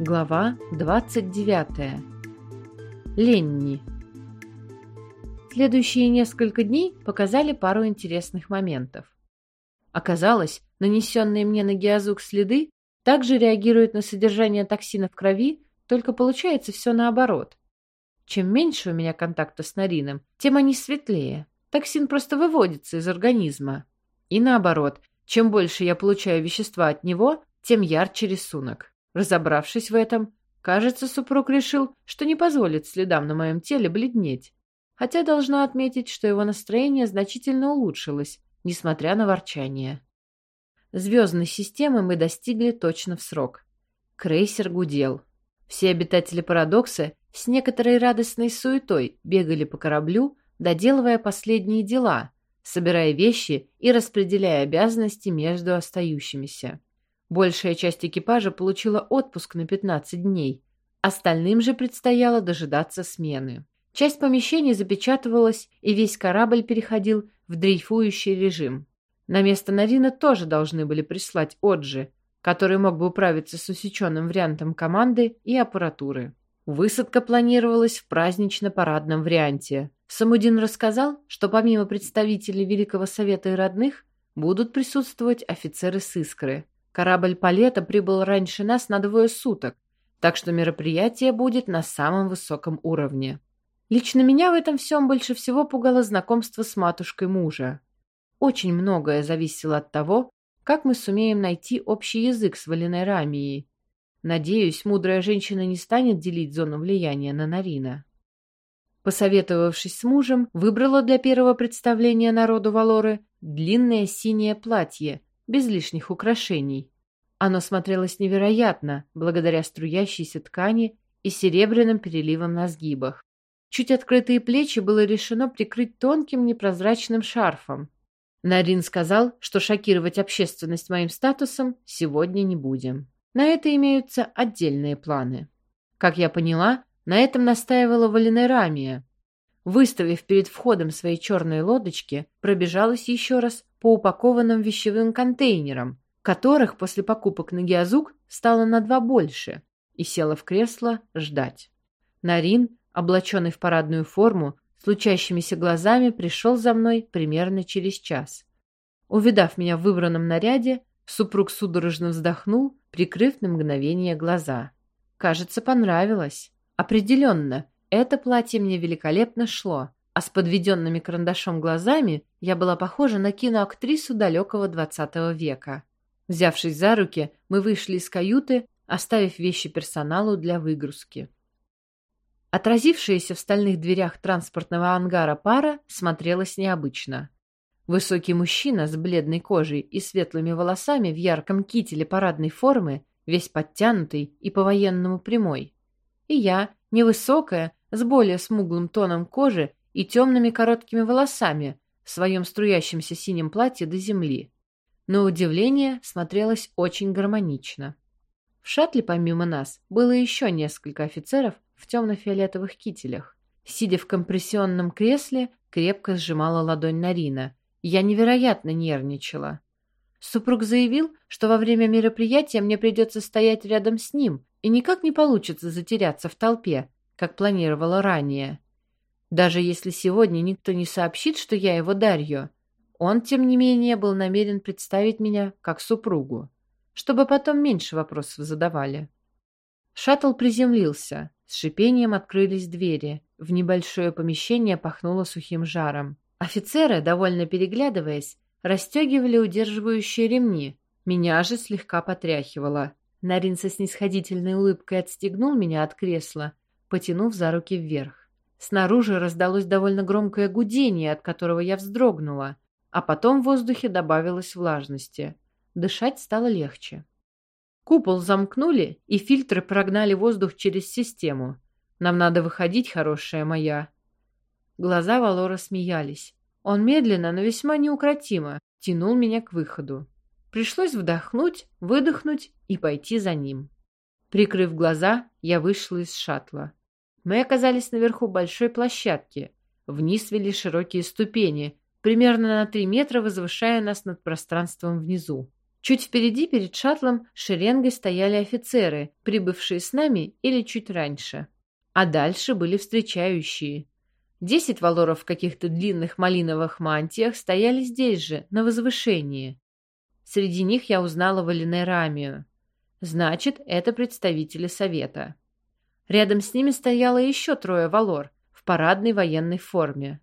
Глава 29. Ленни. Следующие несколько дней показали пару интересных моментов. Оказалось, нанесенные мне на геозук следы также реагируют на содержание токсина в крови, только получается все наоборот. Чем меньше у меня контакта с Нарином, тем они светлее. Токсин просто выводится из организма. И наоборот, чем больше я получаю вещества от него, тем ярче рисунок. Разобравшись в этом, кажется, супруг решил, что не позволит следам на моем теле бледнеть. Хотя должна отметить, что его настроение значительно улучшилось, несмотря на ворчание. Звездной системы мы достигли точно в срок. Крейсер гудел. Все обитатели парадокса с некоторой радостной суетой бегали по кораблю, доделывая последние дела, собирая вещи и распределяя обязанности между остающимися. Большая часть экипажа получила отпуск на 15 дней. Остальным же предстояло дожидаться смены. Часть помещений запечатывалась, и весь корабль переходил в дрейфующий режим. На место Нарина тоже должны были прислать Оджи, который мог бы управиться с усеченным вариантом команды и аппаратуры. Высадка планировалась в празднично-парадном варианте. Самудин рассказал, что помимо представителей Великого Совета и родных будут присутствовать офицеры с Искры. Корабль Палета прибыл раньше нас на двое суток, так что мероприятие будет на самом высоком уровне. Лично меня в этом всем больше всего пугало знакомство с матушкой мужа. Очень многое зависело от того, как мы сумеем найти общий язык с Валиной Рамией. Надеюсь, мудрая женщина не станет делить зону влияния на Нарина. Посоветовавшись с мужем, выбрала для первого представления народу Валоры длинное синее платье, без лишних украшений. Оно смотрелось невероятно, благодаря струящейся ткани и серебряным переливам на сгибах. Чуть открытые плечи было решено прикрыть тонким непрозрачным шарфом. Нарин сказал, что шокировать общественность моим статусом сегодня не будем. На это имеются отдельные планы. Как я поняла, на этом настаивала Валинерамия. Выставив перед входом свои черные лодочки, пробежалась еще раз по упакованным вещевым контейнерам, которых после покупок на Геозук стало на два больше, и села в кресло ждать. Нарин, облаченный в парадную форму, с лучащимися глазами пришел за мной примерно через час. Увидав меня в выбранном наряде, супруг судорожно вздохнул, прикрыв на мгновение глаза. Кажется, понравилось. Определенно, это платье мне великолепно шло, а с подведенными карандашом глазами я была похожа на киноактрису далекого двадцатого века. Взявшись за руки, мы вышли из каюты, оставив вещи персоналу для выгрузки. Отразившаяся в стальных дверях транспортного ангара пара смотрелась необычно. Высокий мужчина с бледной кожей и светлыми волосами в ярком кителе парадной формы, весь подтянутый и по-военному прямой. И я, невысокая, с более смуглым тоном кожи и темными короткими волосами в своем струящемся синем платье до земли. На удивление смотрелось очень гармонично. В шаттле помимо нас было еще несколько офицеров в темно-фиолетовых кителях. Сидя в компрессионном кресле, крепко сжимала ладонь Нарина. Я невероятно нервничала. Супруг заявил, что во время мероприятия мне придется стоять рядом с ним, и никак не получится затеряться в толпе, как планировала ранее. Даже если сегодня никто не сообщит, что я его Дарью, он, тем не менее, был намерен представить меня как супругу, чтобы потом меньше вопросов задавали. Шаттл приземлился, с шипением открылись двери, в небольшое помещение пахнуло сухим жаром. Офицеры, довольно переглядываясь, расстегивали удерживающие ремни, меня же слегка потряхивало. Нарин со снисходительной улыбкой отстегнул меня от кресла, потянув за руки вверх. Снаружи раздалось довольно громкое гудение, от которого я вздрогнула, а потом в воздухе добавилось влажности. Дышать стало легче. Купол замкнули, и фильтры прогнали воздух через систему. Нам надо выходить, хорошая моя. Глаза Валора смеялись. Он медленно, но весьма неукротимо тянул меня к выходу. Пришлось вдохнуть, выдохнуть и пойти за ним. Прикрыв глаза, я вышла из шаттла. Мы оказались наверху большой площадки. Вниз вели широкие ступени, примерно на три метра возвышая нас над пространством внизу. Чуть впереди, перед шаттлом, шеренгой стояли офицеры, прибывшие с нами или чуть раньше. А дальше были встречающие. Десять валоров в каких-то длинных малиновых мантиях стояли здесь же, на возвышении. Среди них я узнала Валинерамию. Значит, это представители совета. Рядом с ними стояло еще трое валор в парадной военной форме.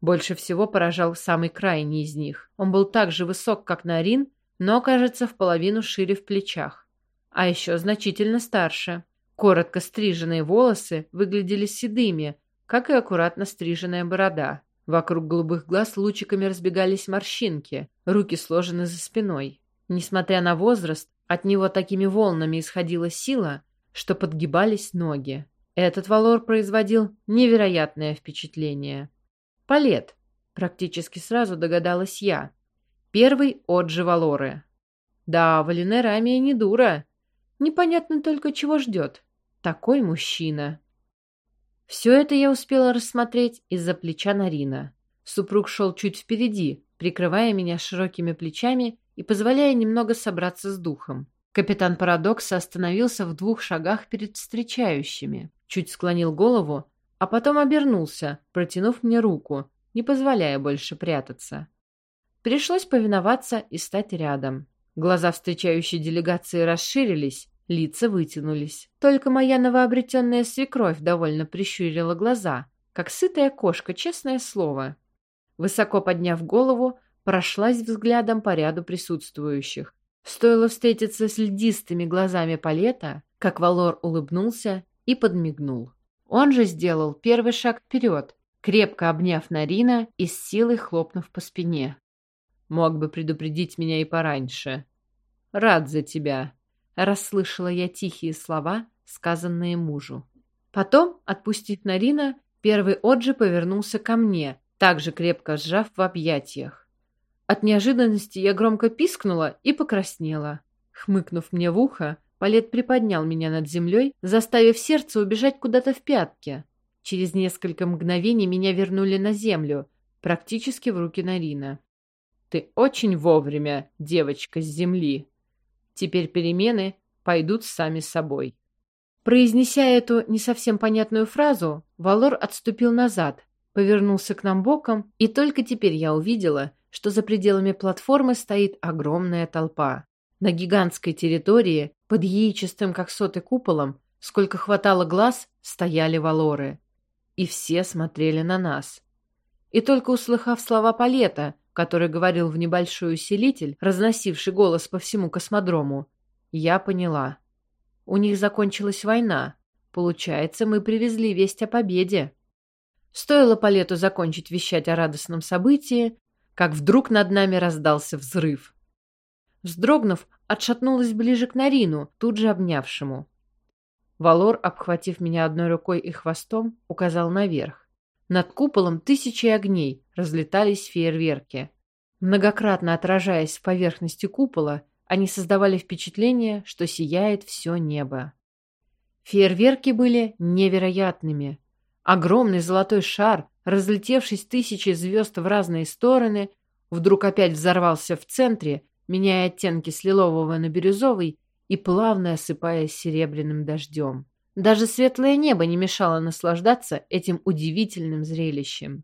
Больше всего поражал самый крайний из них. Он был так же высок, как Нарин, но, кажется, в половину шире в плечах. А еще значительно старше. Коротко стриженные волосы выглядели седыми, как и аккуратно стриженная борода. Вокруг голубых глаз лучиками разбегались морщинки, руки сложены за спиной. Несмотря на возраст, от него такими волнами исходила сила, что подгибались ноги. Этот валор производил невероятное впечатление. Палет, практически сразу догадалась я. Первый от же валоры. Да, Валинера Амия не дура. Непонятно только, чего ждет. Такой мужчина. Все это я успела рассмотреть из-за плеча Нарина. Супруг шел чуть впереди, прикрывая меня широкими плечами и позволяя немного собраться с духом. Капитан Парадокса остановился в двух шагах перед встречающими, чуть склонил голову, а потом обернулся, протянув мне руку, не позволяя больше прятаться. Пришлось повиноваться и стать рядом. Глаза встречающей делегации расширились, лица вытянулись. Только моя новообретенная свекровь довольно прищурила глаза, как сытая кошка, честное слово. Высоко подняв голову, прошлась взглядом по ряду присутствующих. Стоило встретиться с льдистыми глазами Палета, как Валор улыбнулся и подмигнул. Он же сделал первый шаг вперед, крепко обняв Нарина и с силой хлопнув по спине. «Мог бы предупредить меня и пораньше. Рад за тебя», — расслышала я тихие слова, сказанные мужу. Потом, отпустив Нарина, первый Оджи повернулся ко мне, также крепко сжав в объятиях. От неожиданности я громко пискнула и покраснела. Хмыкнув мне в ухо, Палет приподнял меня над землей, заставив сердце убежать куда-то в пятки. Через несколько мгновений меня вернули на землю, практически в руки Нарина. «Ты очень вовремя, девочка с земли. Теперь перемены пойдут сами собой». Произнеся эту не совсем понятную фразу, Валор отступил назад, повернулся к нам боком, и только теперь я увидела, что за пределами платформы стоит огромная толпа. На гигантской территории, под яичистым как соты куполом, сколько хватало глаз, стояли валоры. И все смотрели на нас. И только услыхав слова Палета, который говорил в небольшой усилитель, разносивший голос по всему космодрому, я поняла. У них закончилась война. Получается, мы привезли весть о победе. Стоило Палету закончить вещать о радостном событии, как вдруг над нами раздался взрыв. Вздрогнув, отшатнулась ближе к Нарину, тут же обнявшему. Валор, обхватив меня одной рукой и хвостом, указал наверх. Над куполом тысячи огней разлетались фейерверки. Многократно отражаясь в поверхности купола, они создавали впечатление, что сияет все небо. Фейерверки были невероятными. Огромный золотой шар разлетевшись тысячи звезд в разные стороны, вдруг опять взорвался в центре, меняя оттенки с лилового на бирюзовый и плавно осыпаясь серебряным дождем. Даже светлое небо не мешало наслаждаться этим удивительным зрелищем.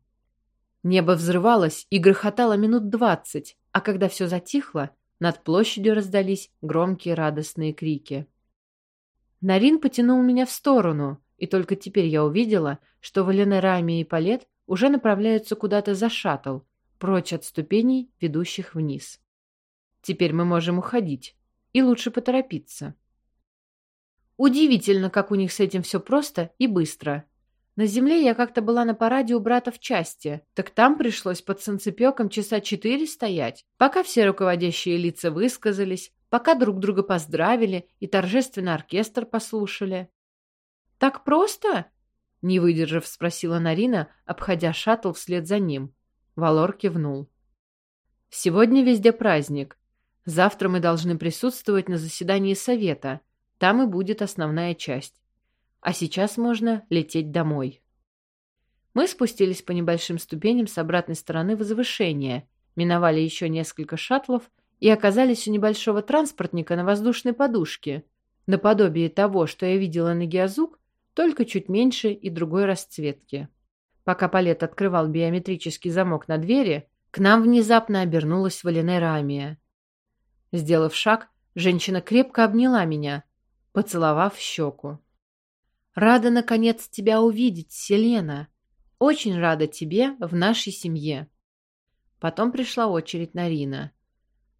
Небо взрывалось и грохотало минут двадцать, а когда все затихло, над площадью раздались громкие радостные крики. Нарин потянул меня в сторону, и только теперь я увидела, что Валенерами и Палет уже направляются куда-то за шаттл, прочь от ступеней, ведущих вниз. Теперь мы можем уходить, и лучше поторопиться. Удивительно, как у них с этим все просто и быстро. На земле я как-то была на параде у брата в части, так там пришлось под санцепеком часа четыре стоять, пока все руководящие лица высказались, пока друг друга поздравили и торжественно оркестр послушали. «Так просто?» Не выдержав, спросила Нарина, обходя шаттл вслед за ним. Валор кивнул. «Сегодня везде праздник. Завтра мы должны присутствовать на заседании совета. Там и будет основная часть. А сейчас можно лететь домой». Мы спустились по небольшим ступеням с обратной стороны возвышения, миновали еще несколько шаттлов и оказались у небольшого транспортника на воздушной подушке, наподобие того, что я видела на Геозук, только чуть меньше и другой расцветки. Пока Палет открывал биометрический замок на двери, к нам внезапно обернулась Валенерамия. Сделав шаг, женщина крепко обняла меня, поцеловав щеку. «Рада, наконец, тебя увидеть, Селена. Очень рада тебе в нашей семье». Потом пришла очередь на Рина.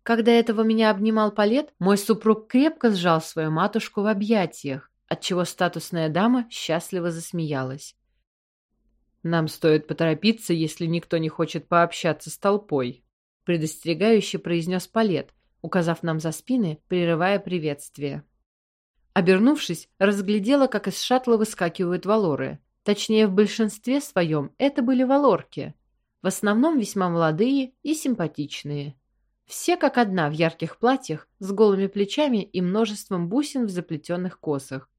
Когда этого меня обнимал Палет, мой супруг крепко сжал свою матушку в объятиях, отчего статусная дама счастливо засмеялась. «Нам стоит поторопиться, если никто не хочет пообщаться с толпой», предостерегающе произнес Палет, указав нам за спины, прерывая приветствие. Обернувшись, разглядела, как из шаттла выскакивают валоры. Точнее, в большинстве своем это были валорки. В основном весьма молодые и симпатичные. Все как одна в ярких платьях, с голыми плечами и множеством бусин в заплетенных косах.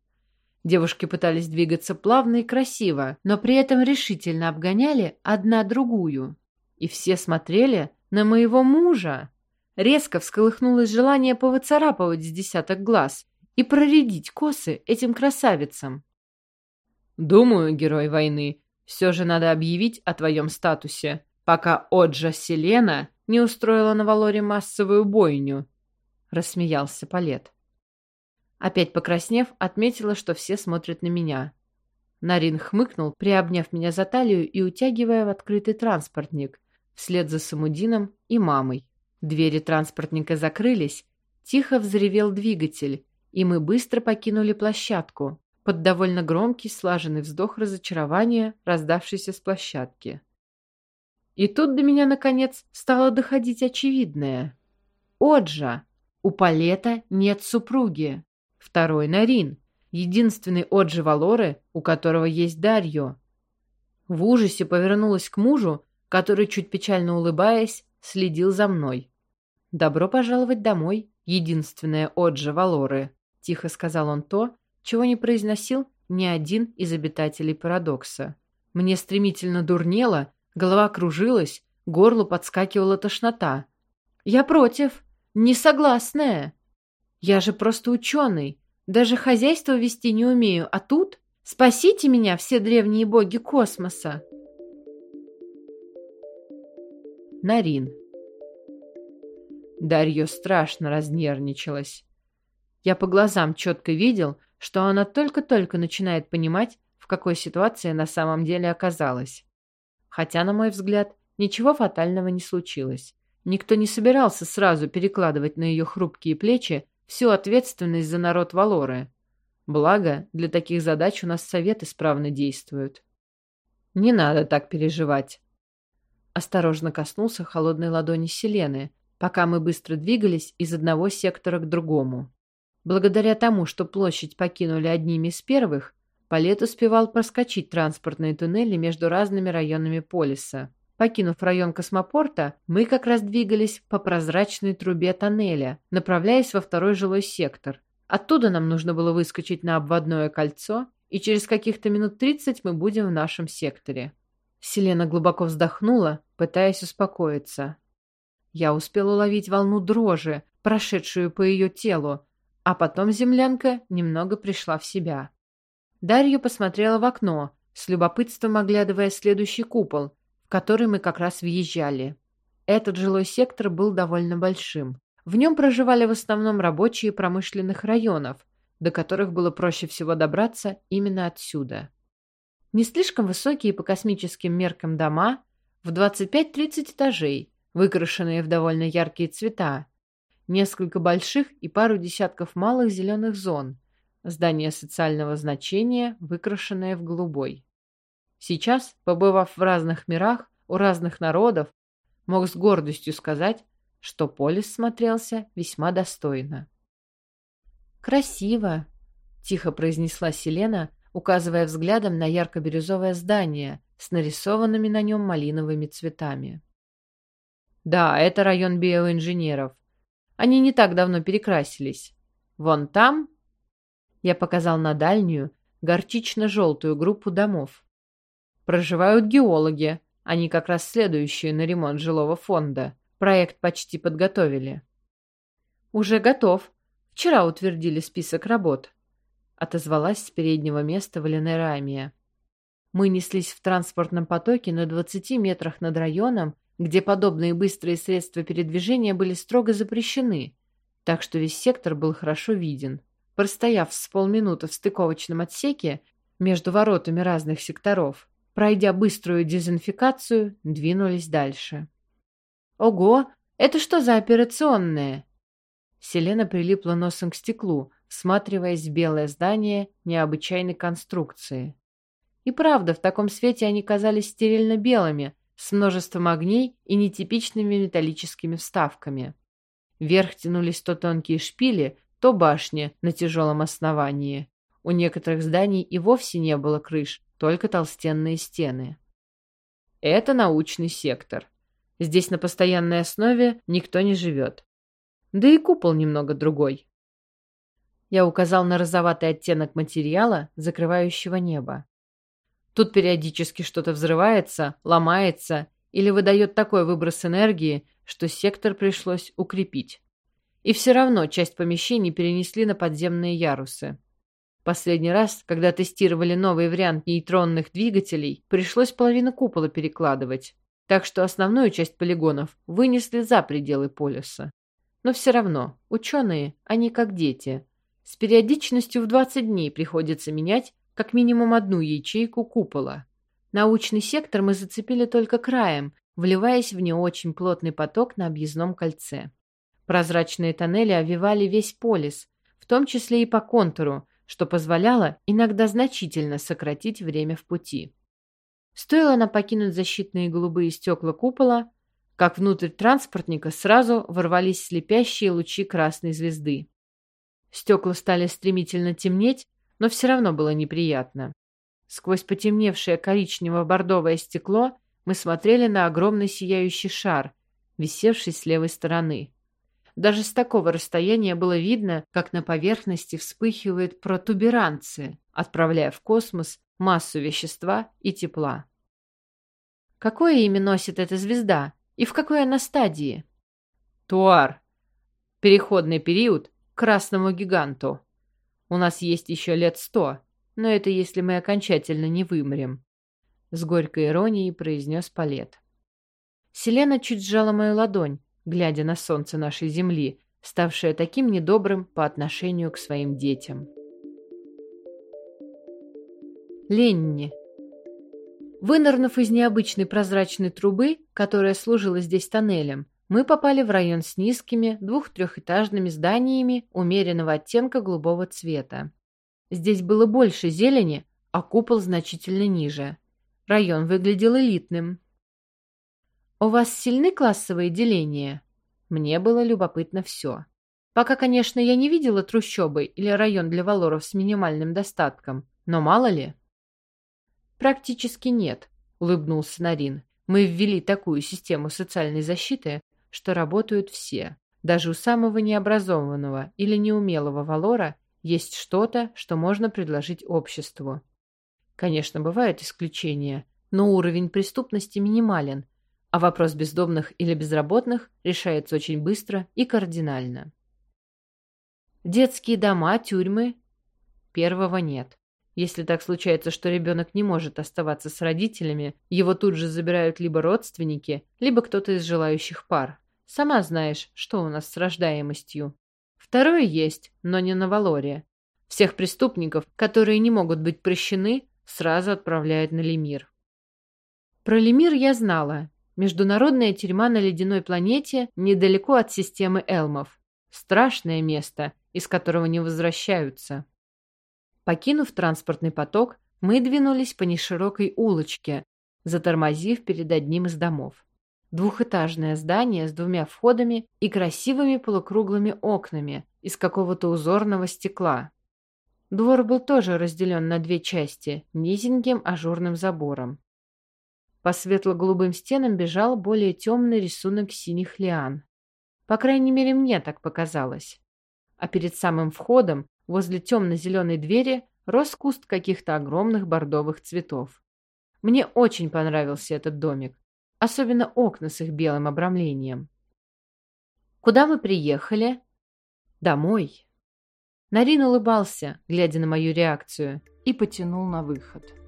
Девушки пытались двигаться плавно и красиво, но при этом решительно обгоняли одна другую. И все смотрели на моего мужа. Резко всколыхнулось желание повыцарапывать с десяток глаз и проредить косы этим красавицам. «Думаю, герой войны, все же надо объявить о твоем статусе, пока Оджа Селена не устроила на Валоре массовую бойню», — рассмеялся Палет. Опять покраснев, отметила, что все смотрят на меня. Нарин хмыкнул, приобняв меня за талию и утягивая в открытый транспортник, вслед за Самудином и мамой. Двери транспортника закрылись, тихо взревел двигатель, и мы быстро покинули площадку, под довольно громкий слаженный вздох разочарования, раздавшийся с площадки. И тут до меня, наконец, стало доходить очевидное. Оджа! У Палета нет супруги. Второй Нарин. Единственный Оджи Валоры, у которого есть Дарьё. В ужасе повернулась к мужу, который, чуть печально улыбаясь, следил за мной. «Добро пожаловать домой, единственная Оджа Валоры», — тихо сказал он то, чего не произносил ни один из обитателей парадокса. Мне стремительно дурнело, голова кружилась, горлу подскакивала тошнота. «Я против. Не согласная. Я же просто ученый. Даже хозяйство вести не умею, а тут... Спасите меня, все древние боги космоса!» Нарин Дарья страшно разнервничалась. Я по глазам четко видел, что она только-только начинает понимать, в какой ситуации на самом деле оказалась. Хотя, на мой взгляд, ничего фатального не случилось. Никто не собирался сразу перекладывать на ее хрупкие плечи всю ответственность за народ Валоры. Благо, для таких задач у нас совет исправно действует. Не надо так переживать. Осторожно коснулся холодной ладони Селены, пока мы быстро двигались из одного сектора к другому. Благодаря тому, что площадь покинули одними из первых, Палет успевал проскочить транспортные туннели между разными районами полиса. Покинув район космопорта, мы как раз двигались по прозрачной трубе тоннеля, направляясь во второй жилой сектор. Оттуда нам нужно было выскочить на обводное кольцо, и через каких-то минут тридцать мы будем в нашем секторе. Селена глубоко вздохнула, пытаясь успокоиться. Я успел уловить волну дрожи, прошедшую по ее телу, а потом землянка немного пришла в себя. Дарья посмотрела в окно, с любопытством оглядывая следующий купол, который мы как раз въезжали. Этот жилой сектор был довольно большим. В нем проживали в основном рабочие промышленных районов, до которых было проще всего добраться именно отсюда. Не слишком высокие по космическим меркам дома, в 25-30 этажей, выкрашенные в довольно яркие цвета, несколько больших и пару десятков малых зеленых зон, здание социального значения, выкрашенное в голубой. Сейчас, побывав в разных мирах, у разных народов, мог с гордостью сказать, что полис смотрелся весьма достойно. «Красиво!» — тихо произнесла Селена, указывая взглядом на ярко-бирюзовое здание с нарисованными на нем малиновыми цветами. Да, это район биоинженеров. Они не так давно перекрасились. Вон там... Я показал на дальнюю, горчично-желтую группу домов. Проживают геологи. Они как раз следующие на ремонт жилого фонда. Проект почти подготовили. Уже готов. Вчера утвердили список работ. Отозвалась с переднего места Валенера Амия. Мы неслись в транспортном потоке на 20 метрах над районом, где подобные быстрые средства передвижения были строго запрещены, так что весь сектор был хорошо виден. Простояв с полминуты в стыковочном отсеке между воротами разных секторов, пройдя быструю дезинфекцию, двинулись дальше. «Ого! Это что за операционное?» Селена прилипла носом к стеклу, всматриваясь в белое здание необычайной конструкции. И правда, в таком свете они казались стерильно белыми, с множеством огней и нетипичными металлическими вставками. Вверх тянулись то тонкие шпили, то башни на тяжелом основании. У некоторых зданий и вовсе не было крыш, только толстенные стены. Это научный сектор. Здесь на постоянной основе никто не живет. Да и купол немного другой. Я указал на розоватый оттенок материала, закрывающего небо. Тут периодически что-то взрывается, ломается или выдает такой выброс энергии, что сектор пришлось укрепить. И все равно часть помещений перенесли на подземные ярусы. Последний раз, когда тестировали новый вариант нейтронных двигателей, пришлось половину купола перекладывать, так что основную часть полигонов вынесли за пределы полюса. Но все равно, ученые, они как дети. С периодичностью в 20 дней приходится менять как минимум одну ячейку купола. Научный сектор мы зацепили только краем, вливаясь в не очень плотный поток на объездном кольце. Прозрачные тоннели овивали весь полис, в том числе и по контуру, что позволяло иногда значительно сократить время в пути. Стоило нам покинуть защитные голубые стекла купола, как внутрь транспортника сразу ворвались слепящие лучи красной звезды. Стекла стали стремительно темнеть, но все равно было неприятно. Сквозь потемневшее коричнево-бордовое стекло мы смотрели на огромный сияющий шар, висевший с левой стороны. Даже с такого расстояния было видно, как на поверхности вспыхивает протуберанцы, отправляя в космос массу вещества и тепла. Какое имя носит эта звезда и в какой она стадии? Туар. Переходный период к красному гиганту. У нас есть еще лет сто, но это если мы окончательно не вымрем. С горькой иронией произнес Палет. Селена чуть сжала мою ладонь, глядя на солнце нашей земли, ставшее таким недобрым по отношению к своим детям. Ленни. Вынырнув из необычной прозрачной трубы, которая служила здесь тоннелем, мы попали в район с низкими двух-трехэтажными зданиями умеренного оттенка голубого цвета. Здесь было больше зелени, а купол значительно ниже. Район выглядел элитным. «У вас сильны классовые деления?» Мне было любопытно все. Пока, конечно, я не видела трущобы или район для валоров с минимальным достатком, но мало ли. «Практически нет», — улыбнулся Нарин. «Мы ввели такую систему социальной защиты, что работают все. Даже у самого необразованного или неумелого валора есть что-то, что можно предложить обществу. Конечно, бывают исключения, но уровень преступности минимален, а вопрос бездомных или безработных решается очень быстро и кардинально. Детские дома, тюрьмы? Первого нет. Если так случается, что ребенок не может оставаться с родителями, его тут же забирают либо родственники, либо кто-то из желающих пар. Сама знаешь, что у нас с рождаемостью. Второе есть, но не на Валоре. Всех преступников, которые не могут быть прощены, сразу отправляют на Лемир. Про Лемир я знала. Международная тюрьма на ледяной планете недалеко от системы Элмов. Страшное место, из которого не возвращаются. Покинув транспортный поток, мы двинулись по неширокой улочке, затормозив перед одним из домов. Двухэтажное здание с двумя входами и красивыми полукруглыми окнами из какого-то узорного стекла. Двор был тоже разделен на две части низеньким ажурным забором. По светло-голубым стенам бежал более темный рисунок синих лиан. По крайней мере, мне так показалось. А перед самым входом, возле темно-зеленой двери, рос куст каких-то огромных бордовых цветов. Мне очень понравился этот домик особенно окна с их белым обрамлением. «Куда вы приехали?» Домой. Нарин улыбался, глядя на мою реакцию, и потянул на выход.